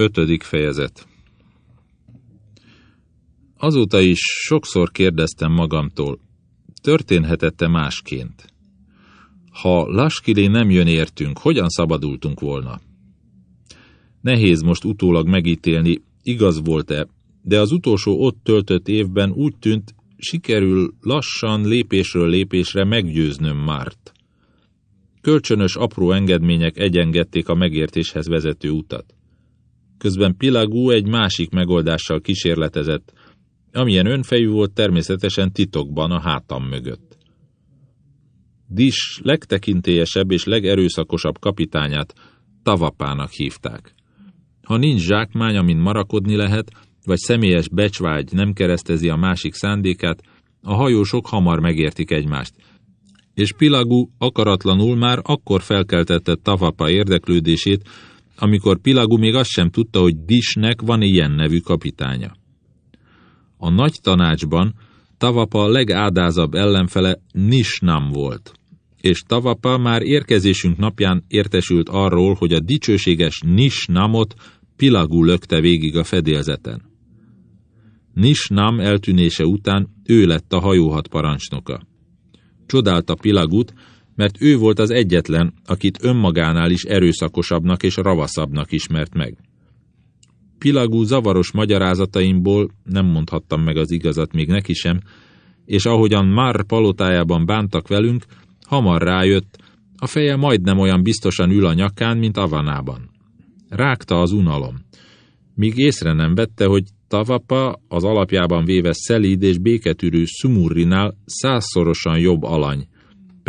Ötödik fejezet Azóta is sokszor kérdeztem magamtól, történhetette másként. Ha Laskilé nem jön értünk, hogyan szabadultunk volna? Nehéz most utólag megítélni, igaz volt-e, de az utolsó ott töltött évben úgy tűnt, sikerül lassan, lépésről lépésre meggyőznöm Márt. Kölcsönös apró engedmények egyengedték a megértéshez vezető utat. Közben Pilagú egy másik megoldással kísérletezett, amilyen önfejű volt természetesen titokban a hátam mögött. Dis legtekintélyesebb és legerőszakosabb kapitányát Tavapának hívták. Ha nincs zsákmány, amin marakodni lehet, vagy személyes becsvágy nem keresztezi a másik szándékát, a hajósok hamar megértik egymást, és Pilagú akaratlanul már akkor felkeltette Tavapa érdeklődését, amikor Pilagú még azt sem tudta, hogy Disnek van ilyen nevű kapitánya. A nagy tanácsban Tavapa legádázabb ellenfele Nisnam volt, és Tavapa már érkezésünk napján értesült arról, hogy a dicsőséges Nisnamot Pilagú lökte végig a fedélzeten. Nisnam eltűnése után ő lett a hajóhat parancsnoka. Csodálta Pilagut, mert ő volt az egyetlen, akit önmagánál is erőszakosabbnak és ravaszabbnak ismert meg. Pilagú zavaros magyarázataimból nem mondhattam meg az igazat még neki sem, és ahogyan már palotájában bántak velünk, hamar rájött, a feje majdnem olyan biztosan ül a nyakán, mint Avanában. Rágta az unalom. Míg észre nem vette, hogy Tavapa az alapjában véve szelíd és béketűrű Sumurrinál százszorosan jobb alany,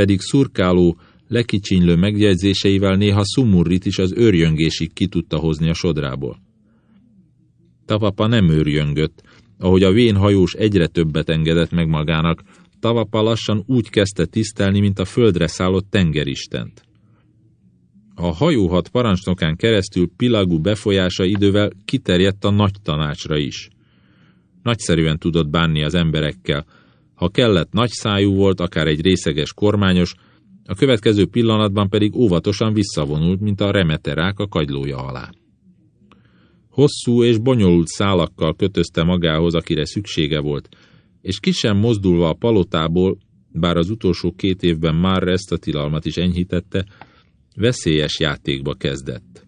pedig szurkáló, lekicsinylő megjegyzéseivel néha Sumurrit is az őrjöngésig ki tudta hozni a sodrából. Tavapa nem őrjöngött, ahogy a vén hajós egyre többet engedett meg magának, Tavapa lassan úgy kezdte tisztelni, mint a földre szállott tengeristent. A hajóhat parancsnokán keresztül Pilagú befolyása idővel kiterjedt a nagy tanácsra is. Nagyszerűen tudott bánni az emberekkel. Ha kellett, nagy szájú volt, akár egy részeges kormányos, a következő pillanatban pedig óvatosan visszavonult, mint a remeterák a kagylója alá. Hosszú és bonyolult szálakkal kötözte magához, akire szüksége volt, és ki sem mozdulva a palotából, bár az utolsó két évben már ezt a tilalmat is enyhítette, veszélyes játékba kezdett.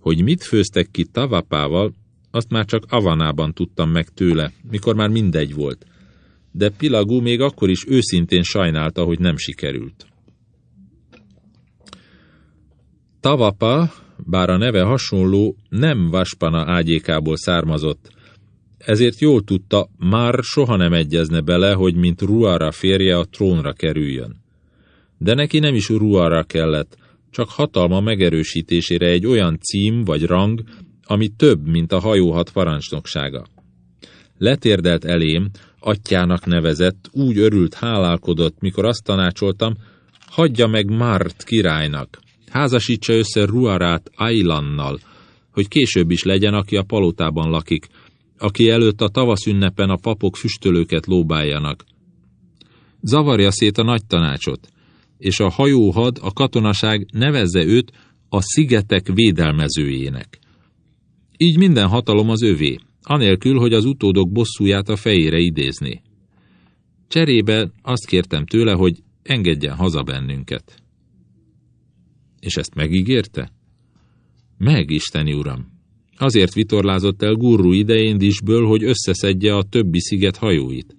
Hogy mit főztek ki Tavapával, azt már csak Avanában tudtam meg tőle, mikor már mindegy volt, de Pilagú még akkor is őszintén sajnálta, hogy nem sikerült. Tavapa, bár a neve hasonló, nem Vaspana ágyékából származott, ezért jól tudta, már soha nem egyezne bele, hogy mint Ruara férje a trónra kerüljön. De neki nem is Ruara kellett, csak hatalma megerősítésére egy olyan cím vagy rang, ami több, mint a hajóhat parancsnoksága. Letérdelt elém, atyának nevezett, úgy örült, hálálkodott, mikor azt tanácsoltam, hagyja meg Mart királynak, házasítsa össze Ruarát Ailannal, hogy később is legyen, aki a palotában lakik, aki előtt a tavaszünnepen a papok füstölőket lóbáljanak. Zavarja szét a nagy tanácsot, és a hajóhad, a katonaság nevezze őt a szigetek védelmezőjének. Így minden hatalom az övé, anélkül, hogy az utódok bosszúját a fejére idézné. Cserébe azt kértem tőle, hogy engedjen haza bennünket. És ezt megígérte? Meg, Isteni Uram! Azért vitorlázott el Gurru idején Disből, hogy összeszedje a többi sziget hajóit.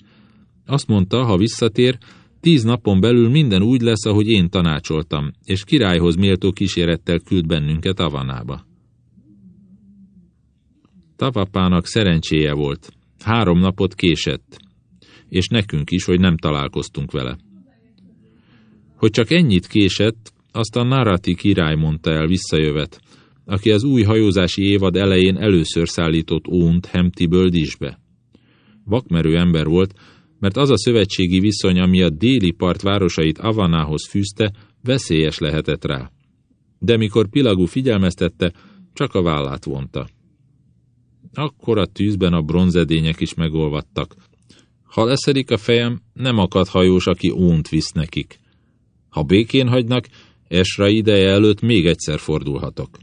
Azt mondta, ha visszatér, tíz napon belül minden úgy lesz, ahogy én tanácsoltam, és királyhoz méltó kísérettel küld bennünket Avanába. Tavapának szerencséje volt. Három napot késett, és nekünk is, hogy nem találkoztunk vele. Hogy csak ennyit késett, azt a Narati király mondta el visszajövet, aki az új hajózási évad elején először szállított ónt Hemtiből Disbe. Vakmerő ember volt, mert az a szövetségi viszony, ami a déli part városait Avanához fűzte, veszélyes lehetett rá. De mikor Pilagú figyelmeztette, csak a vállát vonta. Akkor a tűzben a bronzedények is megolvadtak. Ha leszedik a fejem, nem akad hajós, aki ónt visz nekik. Ha békén hagynak, Esra ideje előtt még egyszer fordulhatok.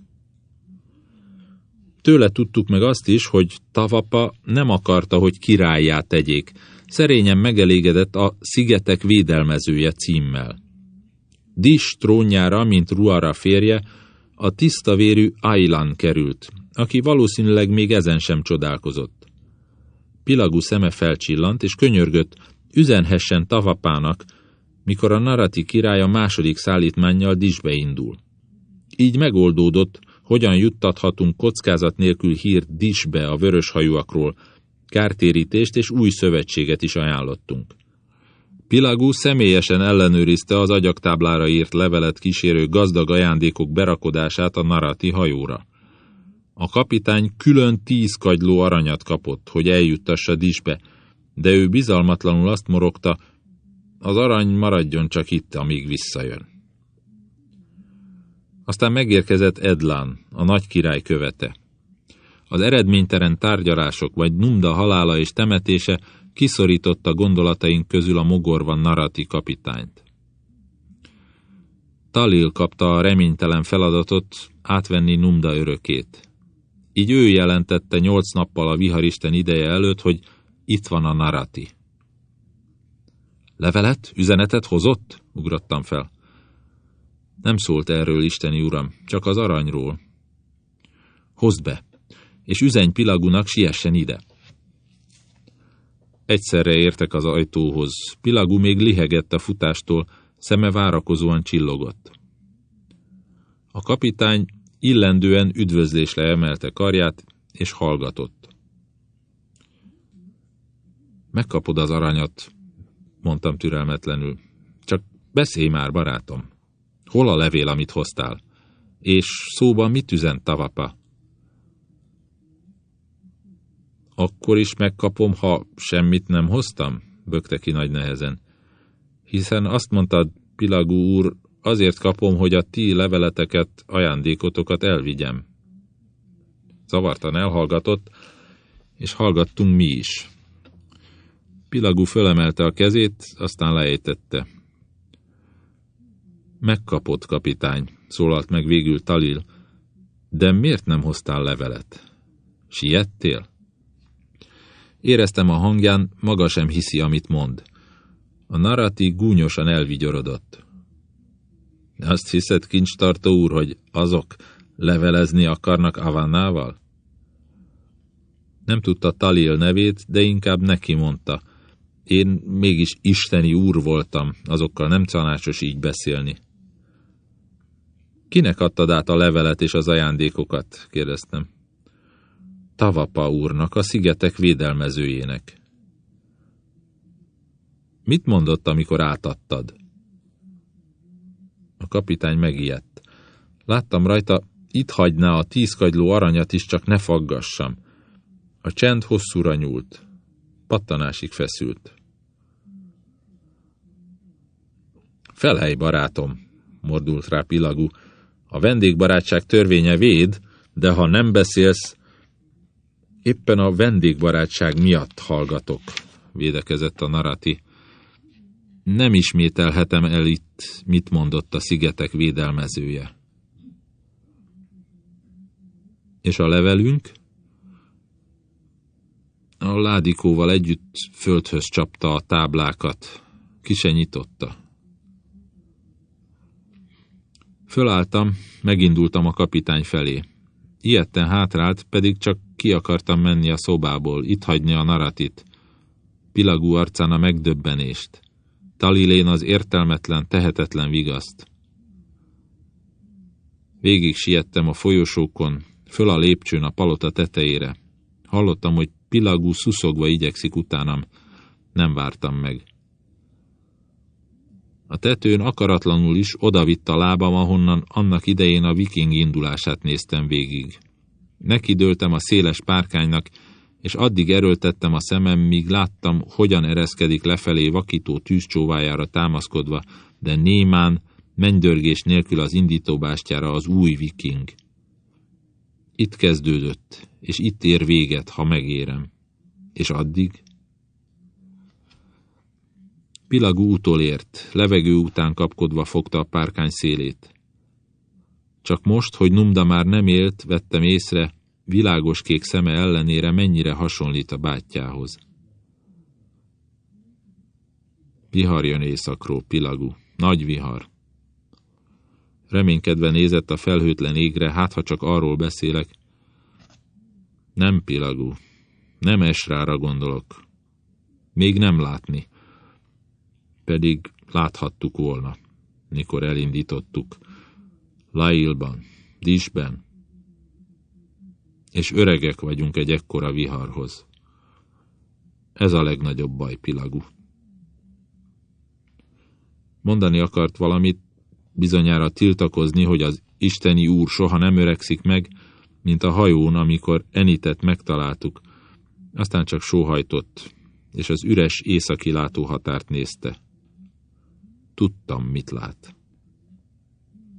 Tőle tudtuk meg azt is, hogy Tavapa nem akarta, hogy királyá tegyék, szerényen megelégedett a Szigetek védelmezője címmel. Dis trónjára, mint Ruara férje, a tisztavérű Ailan került, aki valószínűleg még ezen sem csodálkozott. Pilagú szeme felcsillant, és könyörgött, üzenhessen Tavapának, mikor a Narati király a második szállítmánnyal Disbe indul. Így megoldódott, hogyan juttathatunk kockázat nélkül hírt Disbe a vöröshajúakról, kártérítést és új szövetséget is ajánlottunk. Pilagú személyesen ellenőrizte az agyaktáblára írt levelet kísérő gazdag ajándékok berakodását a Narati hajóra. A kapitány külön tíz kagyló aranyat kapott, hogy eljuttassa Disbe, de ő bizalmatlanul azt morogta, az arany maradjon csak itt, amíg visszajön. Aztán megérkezett Edlán, a nagy király követe. Az eredménytelen tárgyalások vagy Numda halála és temetése kiszorította gondolataink közül a mogorvan narati kapitányt. Talil kapta a reménytelen feladatot átvenni Numda örökét. Így ő jelentette nyolc nappal a viharisten ideje előtt, hogy itt van a narati. Levelet, üzenetet hozott? Ugrottam fel. Nem szólt erről, Isteni Uram, csak az aranyról. Hozd be, és üzenj Pilagunak, siessen ide. Egyszerre értek az ajtóhoz. Pilagú még lihegett a futástól, szeme várakozóan csillogott. A kapitány illendően üdvözlésre emelte karját, és hallgatott. Megkapod az aranyat, mondtam türelmetlenül. Csak beszélj már, barátom. Hol a levél, amit hoztál? És szóban mit üzent Tavapa? Akkor is megkapom, ha semmit nem hoztam? Bökte ki nagy nehezen. Hiszen azt mondtad, Pilagú úr, azért kapom, hogy a ti leveleteket, ajándékotokat elvigyem. Zavartan elhallgatott, és hallgattunk mi is. Pilagú fölemelte a kezét, aztán lejtette. Megkapott, kapitány, szólalt meg végül Talil. De miért nem hoztál levelet? Siettél? Éreztem a hangján, maga sem hiszi, amit mond. A narati gúnyosan elvigyorodott. Azt hiszed, kincstartó úr, hogy azok levelezni akarnak Avannával? Nem tudta Talil nevét, de inkább neki mondta. Én mégis isteni úr voltam, azokkal nem tanácsos így beszélni. Kinek adtad át a levelet és az ajándékokat? kérdeztem. Tavapa úrnak, a szigetek védelmezőjének. Mit mondott, amikor átadtad? A kapitány megijedt. Láttam rajta, itt hagyná a tízkagyló aranyat is, csak ne faggassam. A csend hosszúra nyúlt. Pattanásig feszült. Felhely, barátom, mordult rá Pilagú. A vendégbarátság törvénye véd, de ha nem beszélsz, éppen a vendégbarátság miatt hallgatok, védekezett a narati. Nem ismételhetem el itt, mit mondott a szigetek védelmezője. És a levelünk? A ládikóval együtt földhöz csapta a táblákat, ki. Fölálltam, megindultam a kapitány felé. Ilyetten hátrált, pedig csak ki akartam menni a szobából, itt hagyni a naratit. Pilagú arcán a megdöbbenést. Talilén az értelmetlen, tehetetlen vigaszt. Végig siettem a folyosókon, föl a lépcsőn a palota tetejére. Hallottam, hogy Pilagú szuszogva igyekszik utánam. Nem vártam meg. A tetőn akaratlanul is odavitt a lábam, ahonnan annak idején a viking indulását néztem végig. Nekidőltem a széles párkánynak, és addig erőltettem a szemem, míg láttam, hogyan ereszkedik lefelé vakító tűzcsóvájára támaszkodva, de némán, mennydörgés nélkül az indítóbástyára az új viking. Itt kezdődött, és itt ér véget, ha megérem. És addig? Pilagú utolért, levegő után kapkodva fogta a párkány szélét. Csak most, hogy Numda már nem élt, vettem észre, világos kék szeme ellenére mennyire hasonlít a bátyjához. Vihar jön éjszakról, pilagú. Nagy vihar. Reménykedve nézett a felhőtlen égre, hát ha csak arról beszélek. Nem pilagú. Nem esrára gondolok. Még nem látni. Pedig láthattuk volna, mikor elindítottuk. Lailban, Disben. És öregek vagyunk egy ekkora viharhoz. Ez a legnagyobb baj, Pilagú. Mondani akart valamit, bizonyára tiltakozni, hogy az isteni úr soha nem öregszik meg, mint a hajón, amikor Enitet megtaláltuk, aztán csak sóhajtott, és az üres északi látóhatárt nézte. Tudtam, mit lát.